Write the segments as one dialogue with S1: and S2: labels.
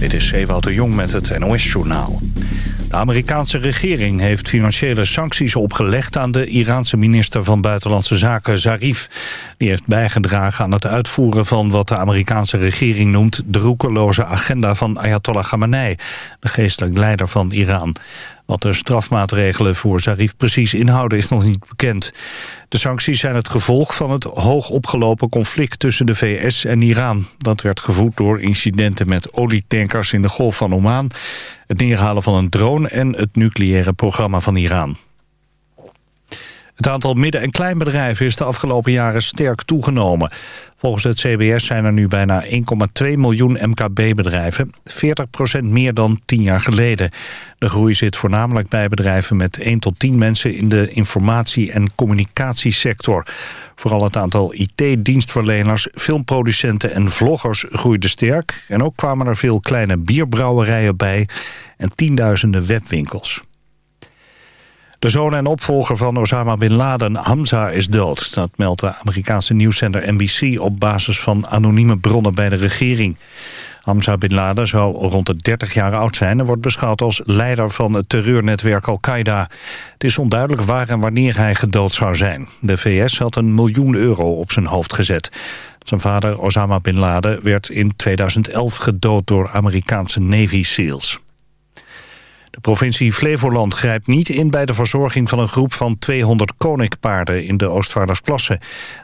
S1: Dit is Ewout de Jong met het NOS-journaal. De Amerikaanse regering heeft financiële sancties opgelegd... aan de Iraanse minister van Buitenlandse Zaken, Zarif. Die heeft bijgedragen aan het uitvoeren van wat de Amerikaanse regering noemt... de roekeloze agenda van Ayatollah Khamenei, de geestelijk leider van Iran. Wat de strafmaatregelen voor Zarif precies inhouden is nog niet bekend. De sancties zijn het gevolg van het hoog opgelopen conflict tussen de VS en Iran. Dat werd gevoed door incidenten met olietankers in de Golf van Oman... het neerhalen van een drone en het nucleaire programma van Iran. Het aantal midden- en kleinbedrijven is de afgelopen jaren sterk toegenomen. Volgens het CBS zijn er nu bijna 1,2 miljoen MKB-bedrijven, 40% meer dan 10 jaar geleden. De groei zit voornamelijk bij bedrijven met 1 tot 10 mensen in de informatie- en communicatiesector. Vooral het aantal IT-dienstverleners, filmproducenten en vloggers groeide sterk. En ook kwamen er veel kleine bierbrouwerijen bij en tienduizenden webwinkels. De zoon en opvolger van Osama Bin Laden, Hamza, is dood. Dat meldt de Amerikaanse nieuwszender NBC op basis van anonieme bronnen bij de regering. Hamza Bin Laden zou rond de 30 jaar oud zijn... en wordt beschouwd als leider van het terreurnetwerk Al-Qaeda. Het is onduidelijk waar en wanneer hij gedood zou zijn. De VS had een miljoen euro op zijn hoofd gezet. Zijn vader Osama Bin Laden werd in 2011 gedood door Amerikaanse Navy SEALs. De provincie Flevoland grijpt niet in bij de verzorging van een groep van 200 koninkpaarden in de Oostvaardersplassen.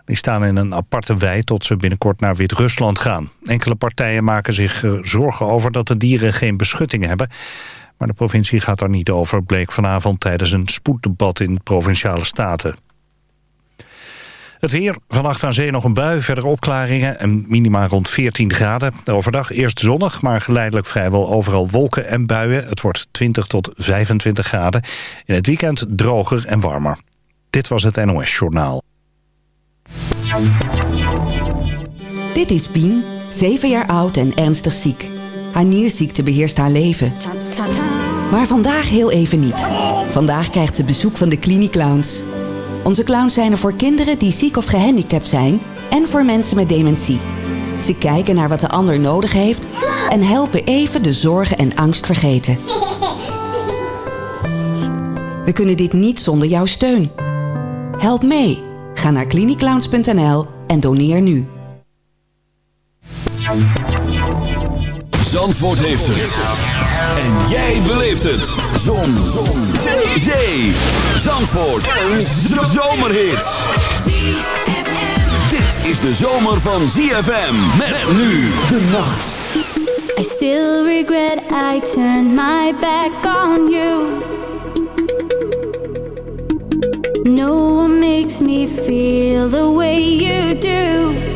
S1: Die staan in een aparte wei tot ze binnenkort naar Wit-Rusland gaan. Enkele partijen maken zich zorgen over dat de dieren geen beschutting hebben. Maar de provincie gaat daar niet over, bleek vanavond tijdens een spoeddebat in Provinciale Staten. Het weer, vannacht aan zee nog een bui, verder opklaringen en minima rond 14 graden. Overdag eerst zonnig, maar geleidelijk vrijwel overal wolken en buien. Het wordt 20 tot 25 graden. In het weekend droger en warmer. Dit was het NOS Journaal.
S2: Dit is Pien, 7 jaar oud en ernstig ziek. Haar nierziekte beheerst haar leven. Maar vandaag heel even niet. Vandaag krijgt ze bezoek van de Cliniclowns. Onze clowns zijn er voor kinderen die ziek of gehandicapt zijn... en voor mensen met dementie. Ze kijken naar wat de ander nodig heeft... en helpen even de zorgen en angst vergeten. We kunnen dit niet zonder jouw steun. Help mee. Ga naar cliniclowns.nl en doneer nu.
S3: Zandvoort heeft het. En jij beleeft het. Zon. Zon. Zee. Zee. Zandvoort. Een zomerhit. Dit is de zomer van ZFM. Met nu de nacht.
S4: I still regret I turned my back on you. No one makes me feel the way you do.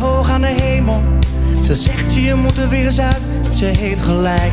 S5: Hoog aan de hemel, Ze zegt je moet er weer eens uit, ze heeft gelijk.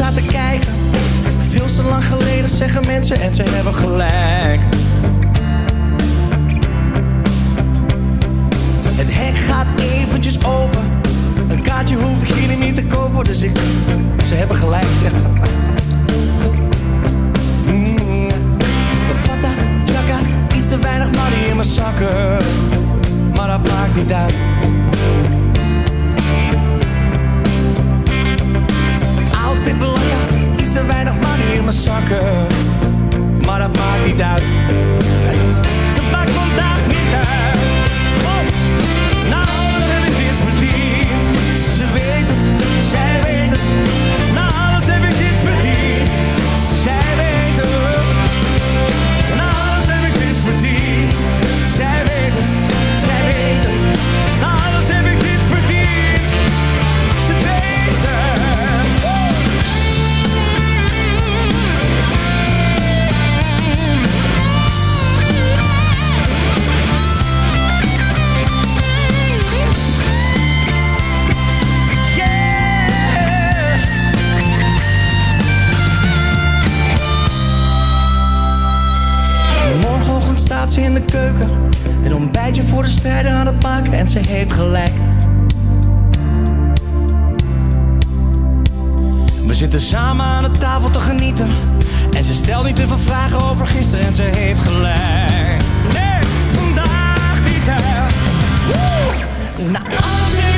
S6: staat te kijken. Veel te lang geleden zeggen mensen en ze hebben gelijk. Het hek gaat eventjes open. Een kaartje hoef ik hier niet te kopen, dus ik... Ze hebben gelijk, ja. Mm. Iets te weinig money in mijn zakken. Maar dat maakt niet uit vind is er weinig money in mijn zakken. Maar dat maakt niet uit. in de keuken. Een ontbijtje voor de strijder aan het maken En ze heeft gelijk. We zitten samen aan de tafel te genieten. En ze stelt niet te veel vragen over gisteren En ze heeft gelijk. Nee, vandaag niet hè. Woe! Na alles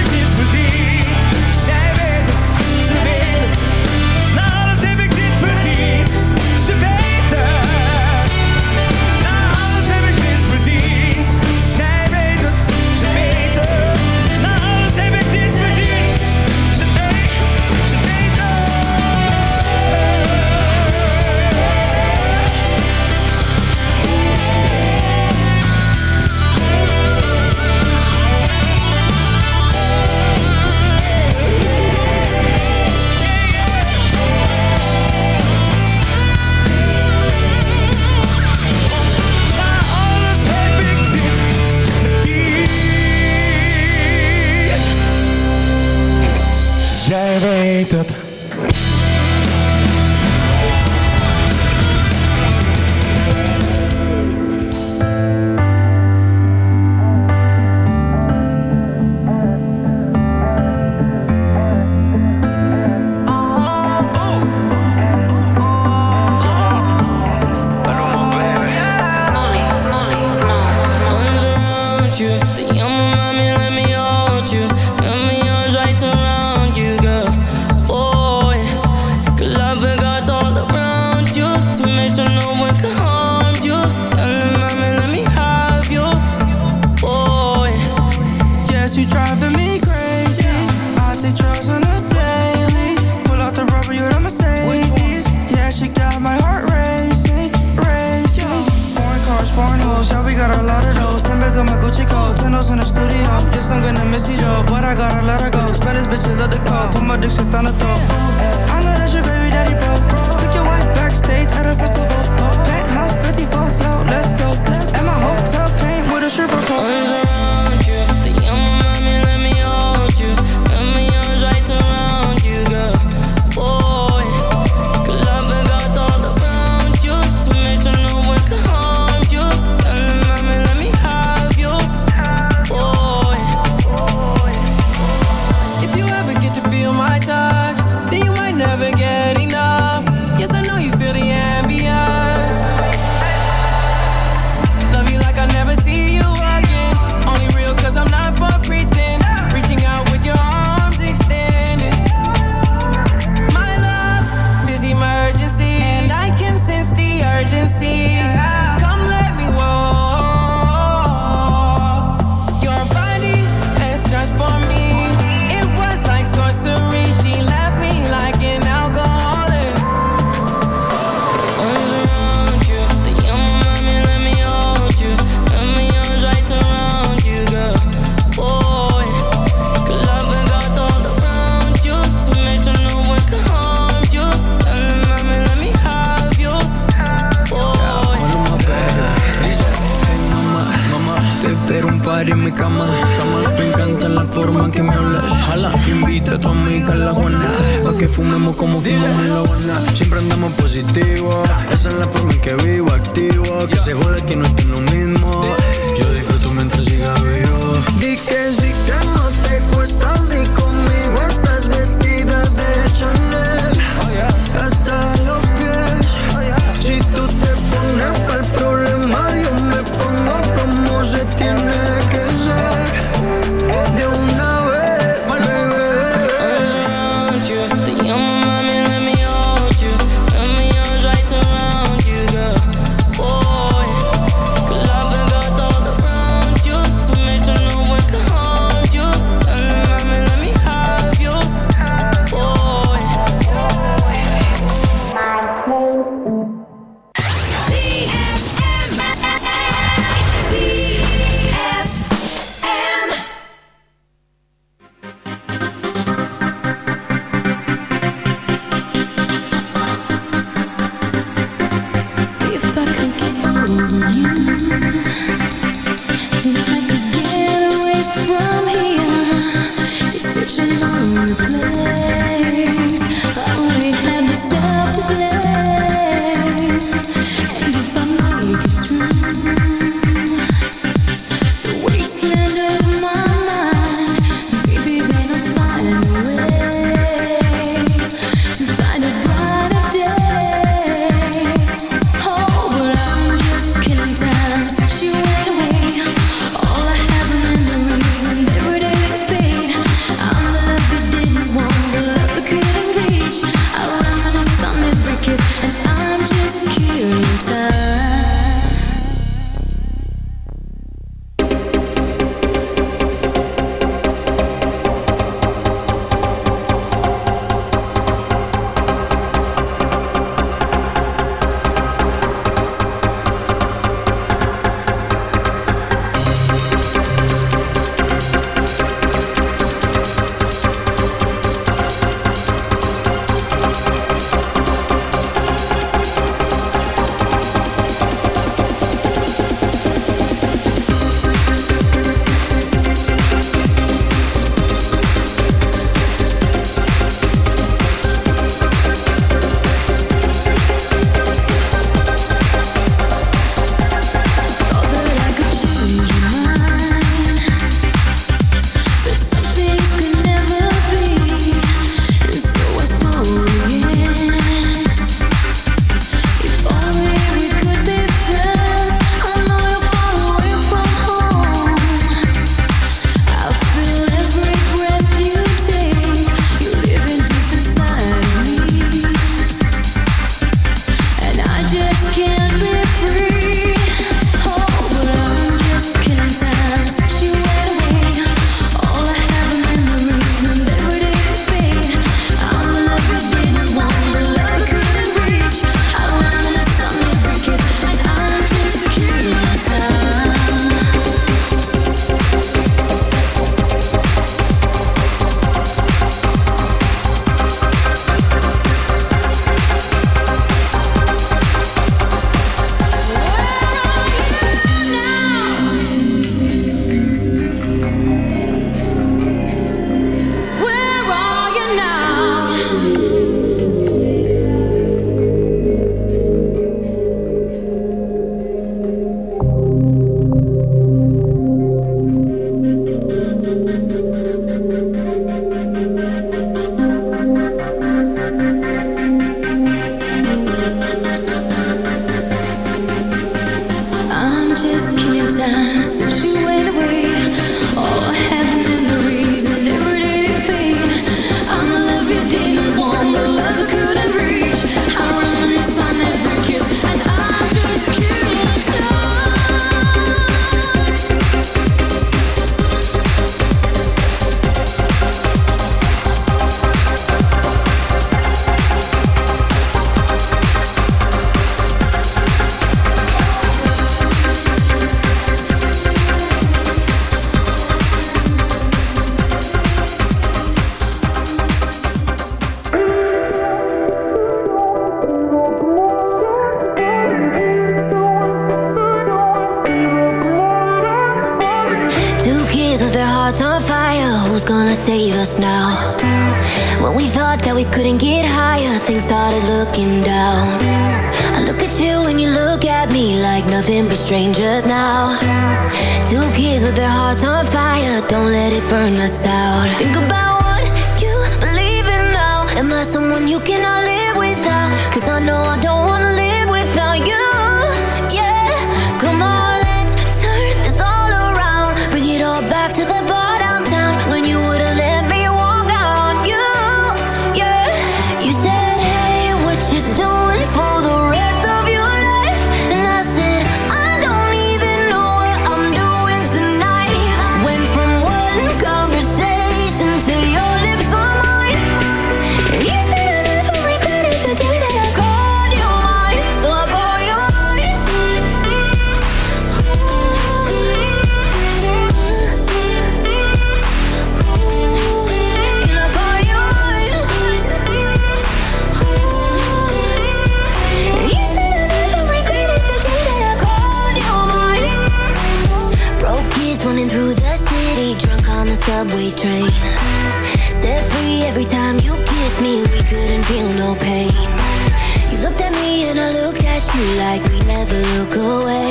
S7: like we never look away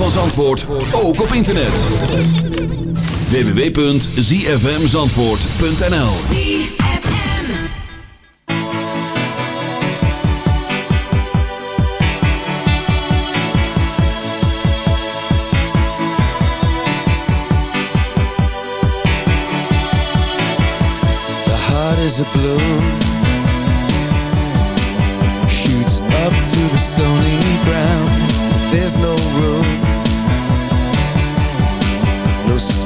S3: van Zandvoort ook op internet. www.zfmzandvoort.nl
S8: The heart is a bloom Shoots up through the stony ground. There's no room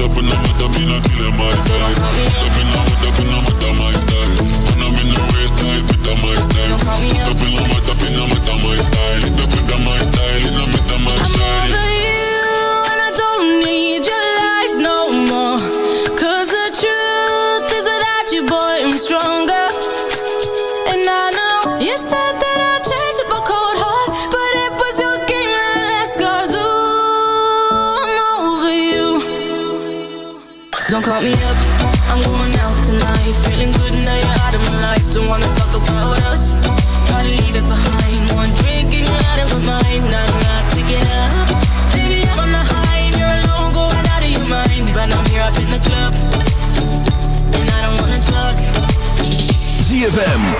S9: Hood up in the hood up in a killer my style. Hood up in the hood up in a mother my style. When I'm in the race, I with the my style. Hood up in the
S3: mother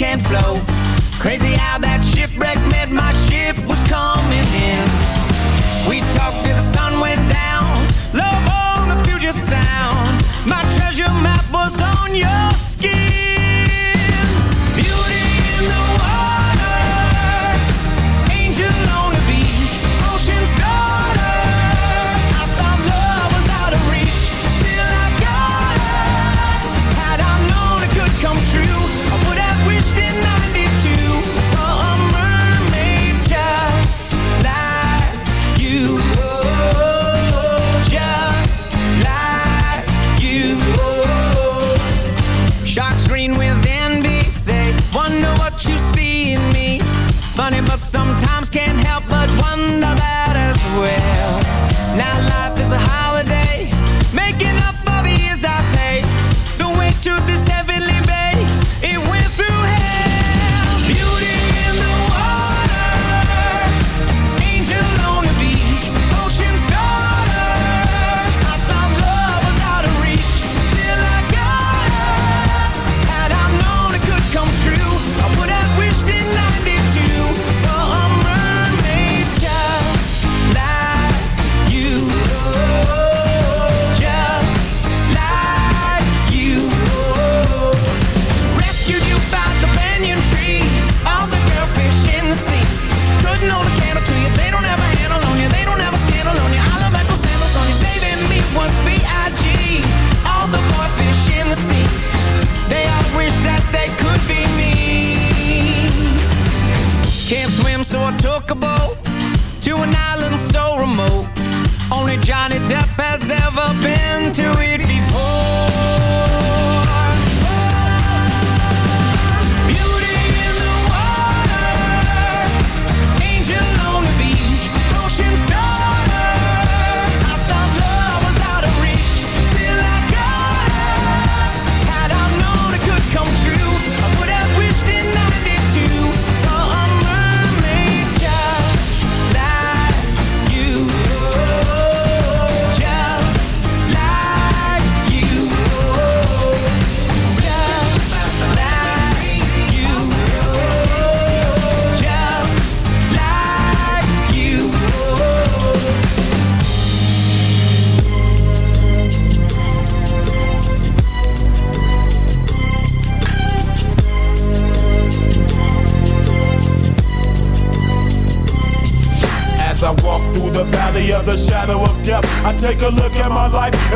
S5: Can't flow.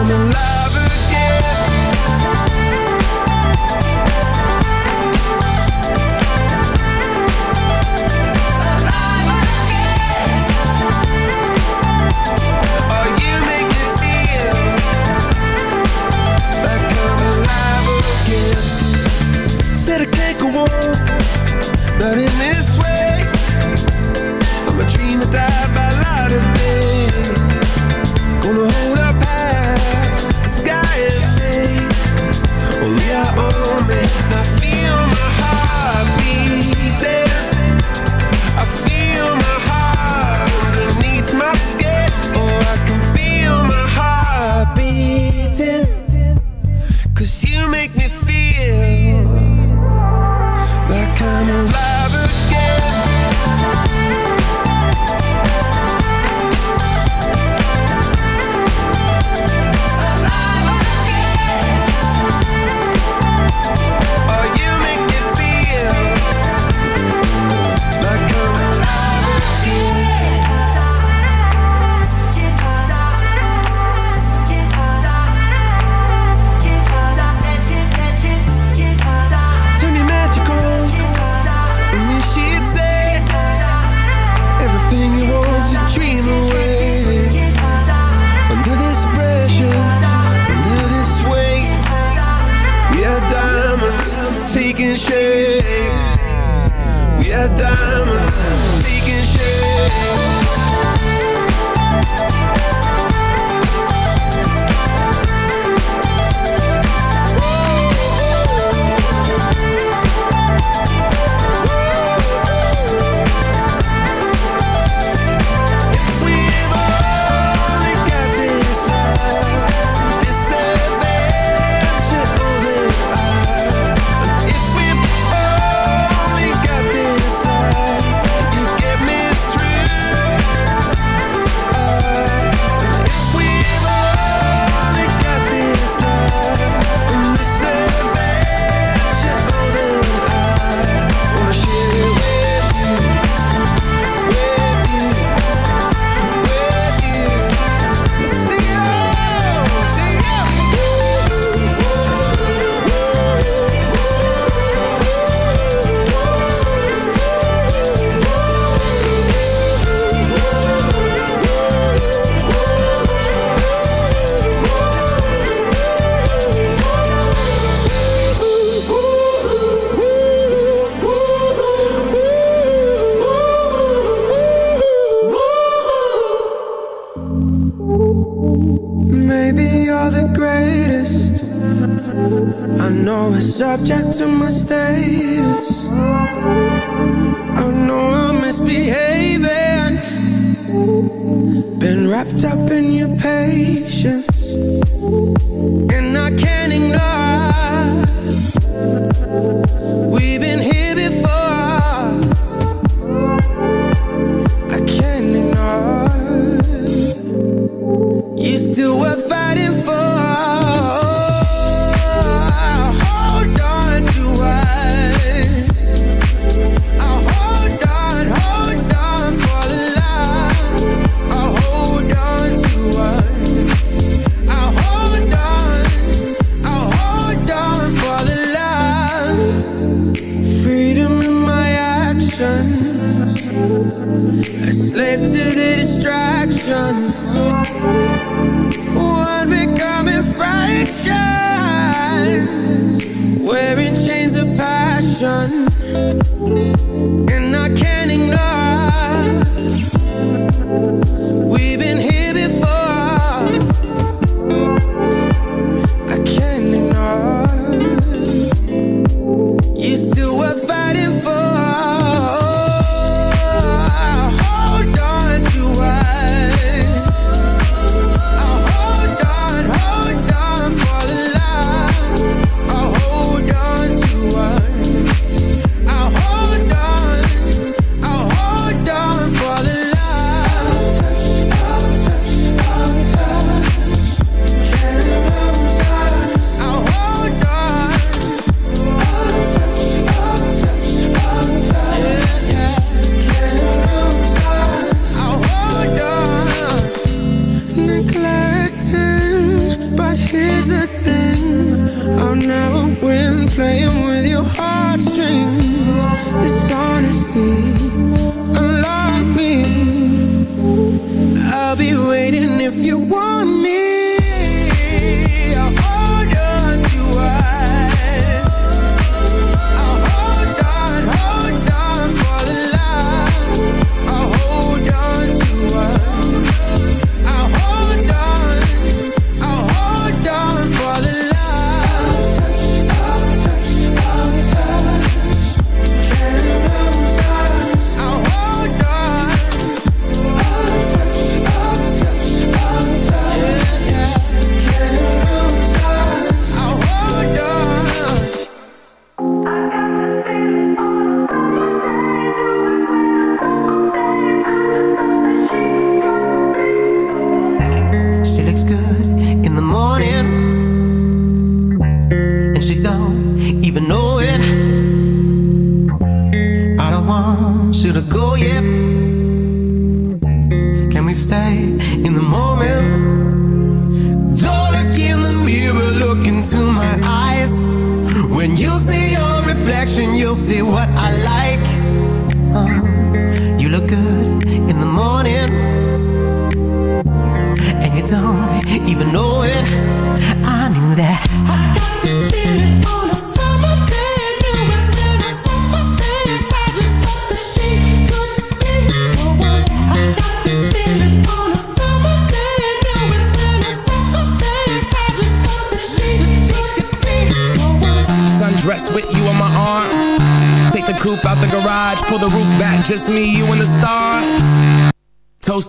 S10: I'm alive again.